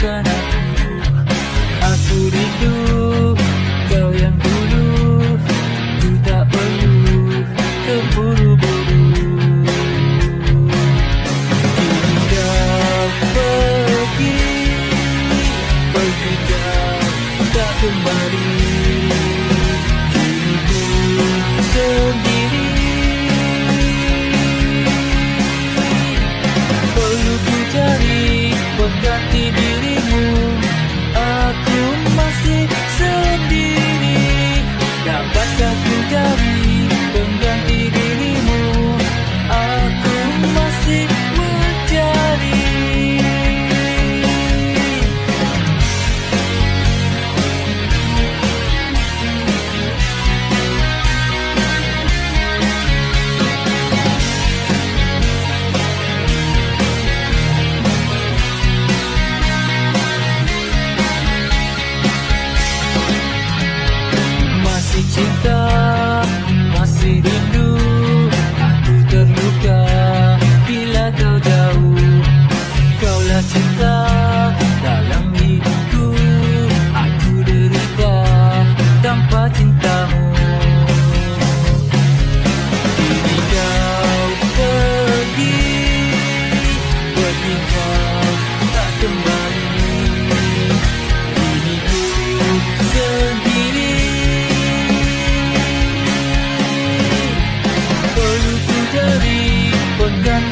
gonna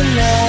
Love.